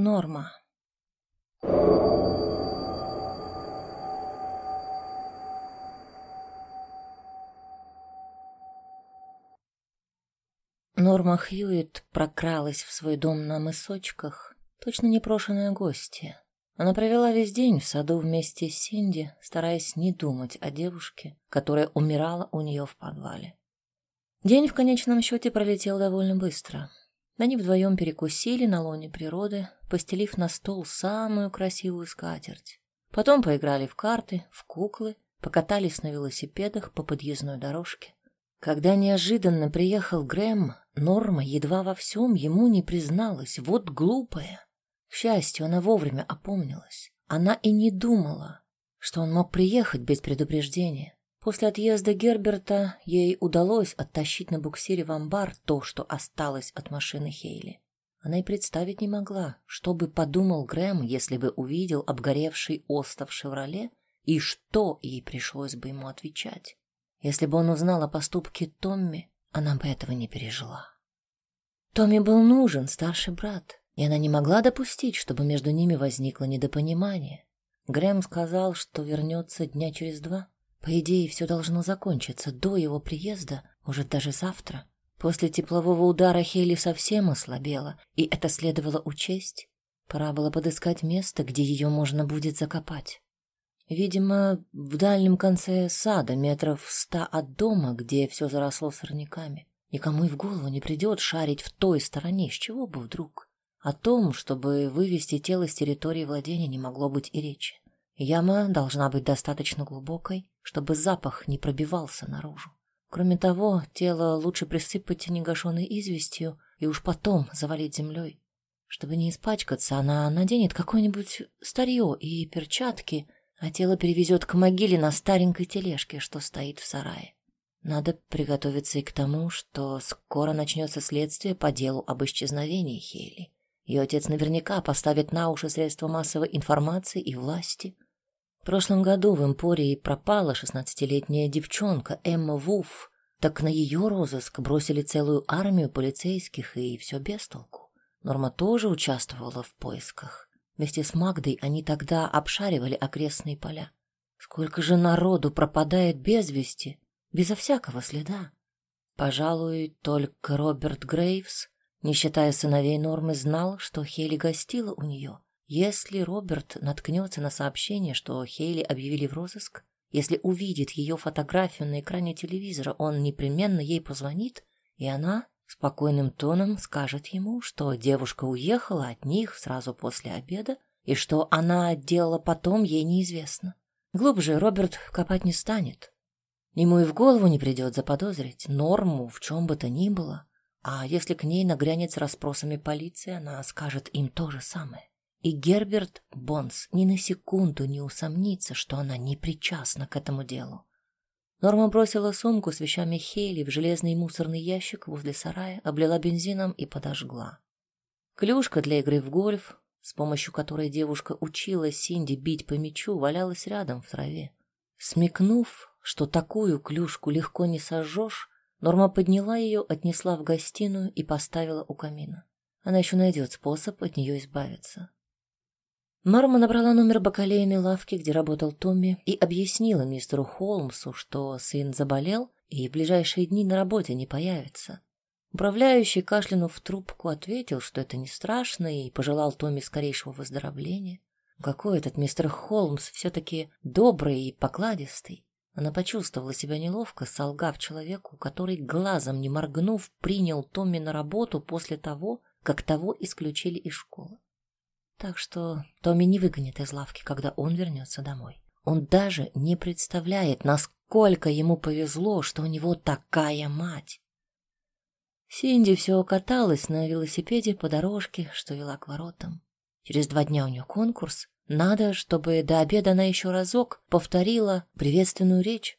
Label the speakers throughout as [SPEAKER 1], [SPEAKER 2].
[SPEAKER 1] Норма. Норма Хьюитт прокралась в свой дом на мысочках, точно непрошенная гостья. Она провела весь день в саду вместе с Синди, стараясь не думать о девушке, которая умирала у нее в подвале. День в конечном счете пролетел довольно быстро. Они вдвоем перекусили на лоне природы, постелив на стол самую красивую скатерть. Потом поиграли в карты, в куклы, покатались на велосипедах по подъездной дорожке. Когда неожиданно приехал Грэм, Норма едва во всем ему не призналась. Вот глупая. К счастью, она вовремя опомнилась. Она и не думала, что он мог приехать без предупреждения. После отъезда Герберта ей удалось оттащить на буксире в амбар то, что осталось от машины Хейли. Она и представить не могла, что бы подумал Грэм, если бы увидел обгоревший остов «Шевроле», и что ей пришлось бы ему отвечать. Если бы он узнал о поступке Томми, она бы этого не пережила. Томми был нужен, старший брат, и она не могла допустить, чтобы между ними возникло недопонимание. Грэм сказал, что вернется дня через два. По идее, все должно закончиться до его приезда, может, даже завтра. После теплового удара Хейли совсем ослабела, и это следовало учесть. Пора было подыскать место, где ее можно будет закопать. Видимо, в дальнем конце сада, метров ста от дома, где все заросло сорняками. Никому и в голову не придет шарить в той стороне, с чего бы вдруг. О том, чтобы вывести тело с территории владения, не могло быть и речи. Яма должна быть достаточно глубокой, чтобы запах не пробивался наружу. Кроме того, тело лучше присыпать негашенной известью и уж потом завалить землей. Чтобы не испачкаться, она наденет какое-нибудь старье и перчатки, а тело перевезет к могиле на старенькой тележке, что стоит в сарае. Надо приготовиться и к тому, что скоро начнется следствие по делу об исчезновении Хейли. Ее отец наверняка поставит на уши средства массовой информации и власти. В прошлом году в Эмпории пропала шестнадцатилетняя девчонка Эмма Вуф. Так на ее розыск бросили целую армию полицейских, и все без толку. Норма тоже участвовала в поисках. Вместе с Магдой они тогда обшаривали окрестные поля. Сколько же народу пропадает без вести, безо всякого следа. Пожалуй, только Роберт Грейвс, не считая сыновей Нормы, знал, что Хейли гостила у нее. Если Роберт наткнется на сообщение, что Хейли объявили в розыск, если увидит ее фотографию на экране телевизора, он непременно ей позвонит, и она спокойным тоном скажет ему, что девушка уехала от них сразу после обеда, и что она делала потом, ей неизвестно. Глубже Роберт копать не станет. Ему и в голову не придет заподозрить Норму в чем бы то ни было. А если к ней нагрянет с расспросами полиция, она скажет им то же самое. И Герберт Бонс ни на секунду не усомнится, что она не причастна к этому делу. Норма бросила сумку с вещами Хейли в железный мусорный ящик возле сарая, облила бензином и подожгла. Клюшка для игры в гольф, с помощью которой девушка учила Синди бить по мячу, валялась рядом в траве. Смекнув, что такую клюшку легко не сожжешь, Норма подняла ее, отнесла в гостиную и поставила у камина. Она еще найдет способ от нее избавиться. Норма набрала номер бакалейной лавки, где работал Томми, и объяснила мистеру Холмсу, что сын заболел и в ближайшие дни на работе не появится. Управляющий, кашлянув в трубку, ответил, что это не страшно, и пожелал Томми скорейшего выздоровления. Какой этот мистер Холмс все-таки добрый и покладистый. Она почувствовала себя неловко, солгав человеку, который, глазом не моргнув, принял Томми на работу после того, как того исключили из школы. Так что Томми не выгонит из лавки, когда он вернется домой. Он даже не представляет, насколько ему повезло, что у него такая мать. Синди все каталась на велосипеде по дорожке, что вела к воротам. Через два дня у нее конкурс, надо, чтобы до обеда она еще разок повторила приветственную речь.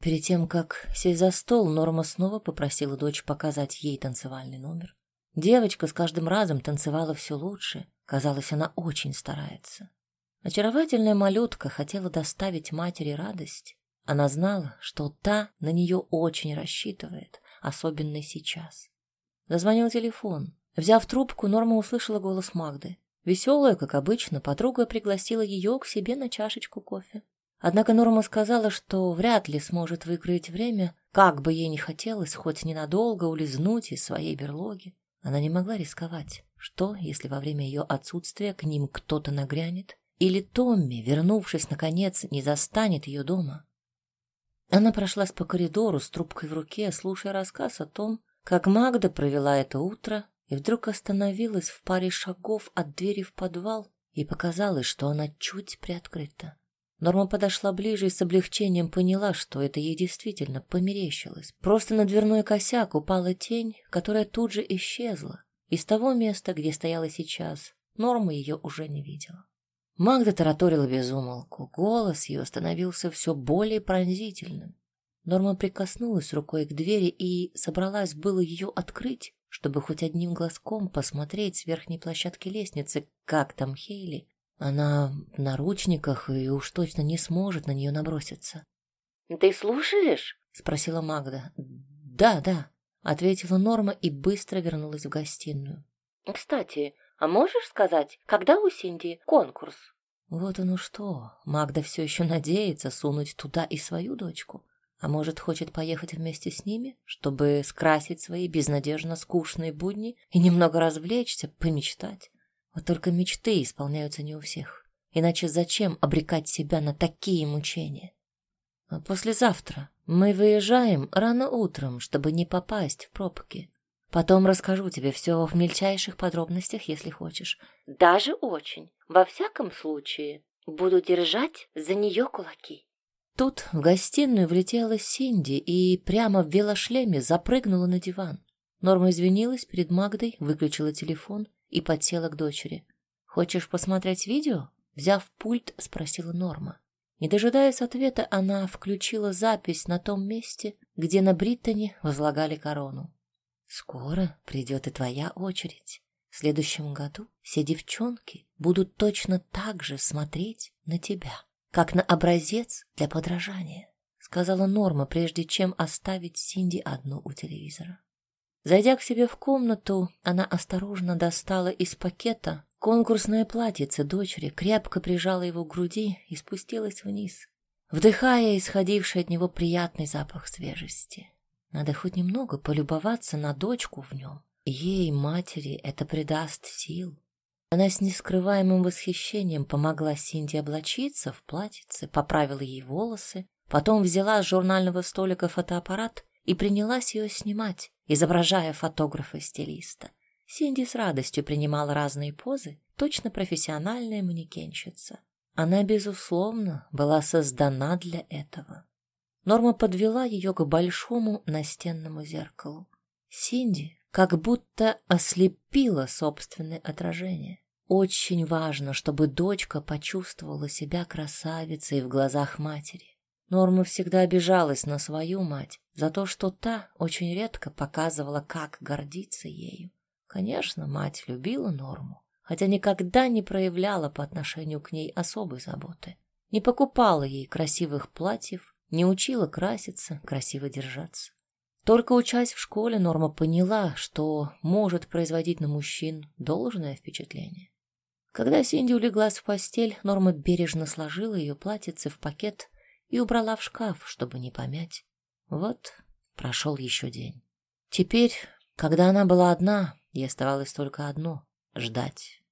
[SPEAKER 1] Перед тем, как сесть за стол, Норма снова попросила дочь показать ей танцевальный номер. Девочка с каждым разом танцевала все лучше. Казалось, она очень старается. Очаровательная малютка хотела доставить матери радость. Она знала, что та на нее очень рассчитывает, особенно сейчас. Зазвонил телефон. Взяв трубку, Норма услышала голос Магды. Веселая, как обычно, подруга пригласила ее к себе на чашечку кофе. Однако Норма сказала, что вряд ли сможет выкроить время, как бы ей не хотелось хоть ненадолго улизнуть из своей берлоги. Она не могла рисковать. Что, если во время ее отсутствия к ним кто-то нагрянет? Или Томми, вернувшись наконец, не застанет ее дома? Она прошлась по коридору с трубкой в руке, слушая рассказ о том, как Магда провела это утро, и вдруг остановилась в паре шагов от двери в подвал, и показалось, что она чуть приоткрыта. Норма подошла ближе и с облегчением поняла, что это ей действительно померещилось. Просто на дверной косяк упала тень, которая тут же исчезла. Из того места, где стояла сейчас, Норма ее уже не видела. Магда тараторила без умолку. Голос ее становился все более пронзительным. Норма прикоснулась рукой к двери и собралась было ее открыть, чтобы хоть одним глазком посмотреть с верхней площадки лестницы, как там Хейли. Она в наручниках и уж точно не сможет на нее наброситься.
[SPEAKER 2] «Ты слушаешь?»
[SPEAKER 1] — спросила Магда. «Да, да», — ответила Норма и быстро вернулась в гостиную.
[SPEAKER 2] «Кстати, а можешь сказать, когда у Синди конкурс?»
[SPEAKER 1] Вот оно что, Магда все еще надеется сунуть туда и свою дочку. А может, хочет поехать вместе с ними, чтобы скрасить свои безнадежно скучные будни и немного развлечься, помечтать? Вот только мечты исполняются не у всех. Иначе зачем обрекать себя на такие мучения? А послезавтра мы выезжаем рано утром, чтобы не попасть в пробки. Потом расскажу тебе все в мельчайших подробностях, если хочешь.
[SPEAKER 2] Даже очень. Во всяком случае, буду держать за нее кулаки.
[SPEAKER 1] Тут в гостиную влетела Синди и прямо в велошлеме запрыгнула на диван. Норма извинилась перед Магдой, выключила телефон и подсела к дочери. «Хочешь посмотреть видео?» Взяв пульт, спросила Норма. Не дожидаясь ответа, она включила запись на том месте, где на Бриттоне возлагали корону. «Скоро придет и твоя очередь. В следующем году все девчонки будут точно так же смотреть на тебя» как на образец для подражания, сказала Норма, прежде чем оставить Синди одну у телевизора. Зайдя к себе в комнату, она осторожно достала из пакета конкурсное платьице дочери, крепко прижала его к груди и спустилась вниз, вдыхая исходивший от него приятный запах свежести. Надо хоть немного полюбоваться на дочку в нем. Ей, матери, это придаст сил. Она с нескрываемым восхищением помогла Синди облачиться в платьице, поправила ей волосы, потом взяла с журнального столика фотоаппарат и принялась ее снимать, изображая фотографа-стилиста. Синди с радостью принимала разные позы, точно профессиональная манекенщица. Она, безусловно, была создана для этого. Норма подвела ее к большому настенному зеркалу. Синди как будто ослепила собственное отражение. Очень важно, чтобы дочка почувствовала себя красавицей в глазах матери. Норма всегда обижалась на свою мать за то, что та очень редко показывала, как гордиться ею. Конечно, мать любила Норму, хотя никогда не проявляла по отношению к ней особой заботы. Не покупала ей красивых платьев, не учила краситься, красиво держаться. Только учась в школе, Норма поняла, что может производить на мужчин должное впечатление. Когда Синди улеглась в постель, Норма бережно сложила ее платьице в пакет и убрала в шкаф, чтобы не помять. Вот прошел еще день. Теперь, когда она была одна, ей оставалось только одно — ждать.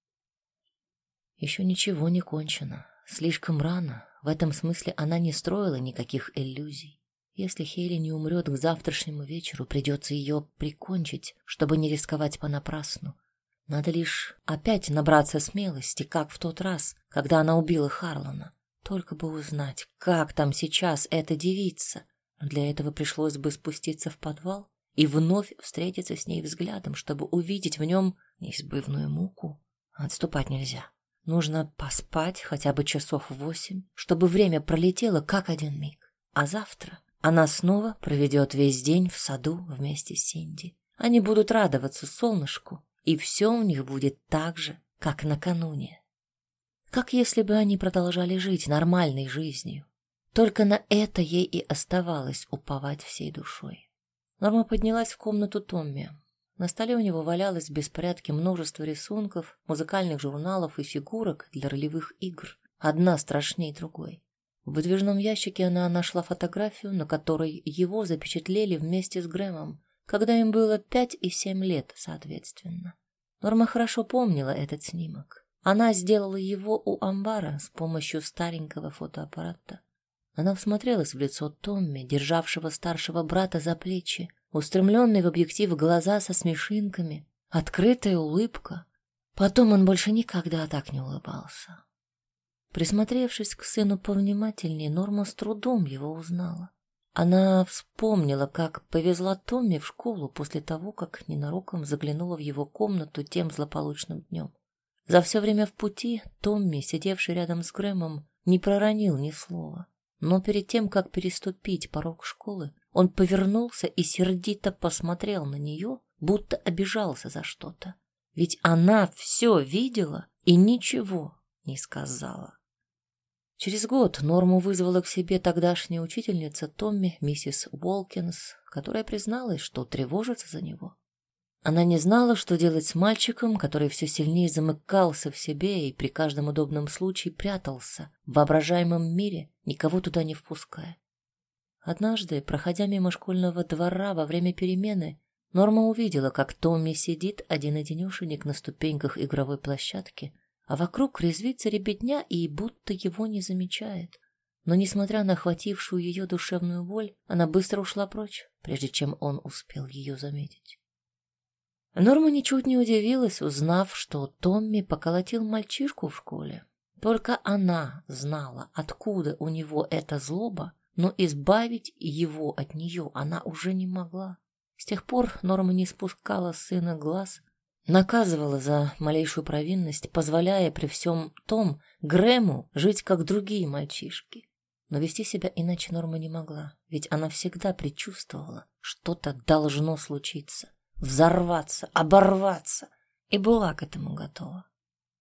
[SPEAKER 1] Еще ничего не кончено. Слишком рано. В этом смысле она не строила никаких иллюзий. Если Хейли не умрет к завтрашнему вечеру, придется ее прикончить, чтобы не рисковать понапрасну. Надо лишь опять набраться смелости, как в тот раз, когда она убила Харлана. Только бы узнать, как там сейчас эта девица. Для этого пришлось бы спуститься в подвал и вновь встретиться с ней взглядом, чтобы увидеть в нем неизбывную муку. Отступать нельзя. Нужно поспать хотя бы часов восемь, чтобы время пролетело как один миг. А завтра она снова проведет весь день в саду вместе с Синди. Они будут радоваться солнышку и все у них будет так же, как накануне. Как если бы они продолжали жить нормальной жизнью. Только на это ей и оставалось уповать всей душой. Норма поднялась в комнату Томми. На столе у него валялось в беспорядке множество рисунков, музыкальных журналов и фигурок для ролевых игр, одна страшнее другой. В выдвижном ящике она нашла фотографию, на которой его запечатлели вместе с Грэмом, когда им было пять и семь лет, соответственно. Норма хорошо помнила этот снимок. Она сделала его у амбара с помощью старенького фотоаппарата. Она всмотрелась в лицо Томми, державшего старшего брата за плечи, устремленный в объектив глаза со смешинками, открытая улыбка. Потом он больше никогда так не улыбался. Присмотревшись к сыну повнимательнее, Норма с трудом его узнала. Она вспомнила, как повезла Томми в школу после того, как ненароком заглянула в его комнату тем злополучным днем. За все время в пути Томми, сидевший рядом с Грэмом, не проронил ни слова. Но перед тем, как переступить порог школы, он повернулся и сердито посмотрел на нее, будто обижался за что-то. Ведь она все видела и ничего не сказала. Через год Норму вызвала к себе тогдашняя учительница Томми, миссис Уолкинс, которая призналась, что тревожится за него. Она не знала, что делать с мальчиком, который все сильнее замыкался в себе и при каждом удобном случае прятался в воображаемом мире, никого туда не впуская. Однажды, проходя мимо школьного двора во время перемены, Норма увидела, как Томми сидит один-одинешенек на ступеньках игровой площадки, а вокруг резвится ребятня и будто его не замечает. Но, несмотря на охватившую ее душевную боль, она быстро ушла прочь, прежде чем он успел ее заметить. Норма ничуть не удивилась, узнав, что Томми поколотил мальчишку в школе. Только она знала, откуда у него эта злоба, но избавить его от нее она уже не могла. С тех пор Норма не спускала сына глаз, наказывала за малейшую провинность, позволяя при всем том Грэму жить как другие мальчишки. Но вести себя иначе Норма не могла, ведь она всегда предчувствовала, что-то должно случиться, взорваться, оборваться, и была к этому готова.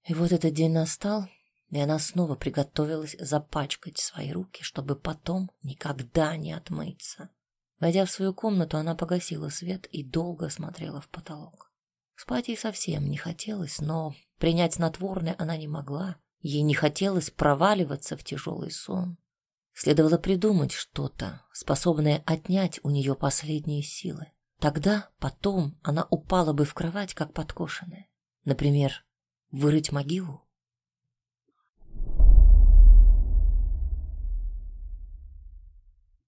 [SPEAKER 1] И вот этот день настал, и она снова приготовилась запачкать свои руки, чтобы потом никогда не отмыться. Войдя в свою комнату, она погасила свет и долго смотрела в потолок. Спать ей совсем не хотелось, но принять снотворное она не могла. Ей не хотелось проваливаться в тяжелый сон. Следовало придумать что-то, способное отнять у нее последние силы. Тогда, потом, она упала бы в кровать, как подкошенная. Например, вырыть могилу.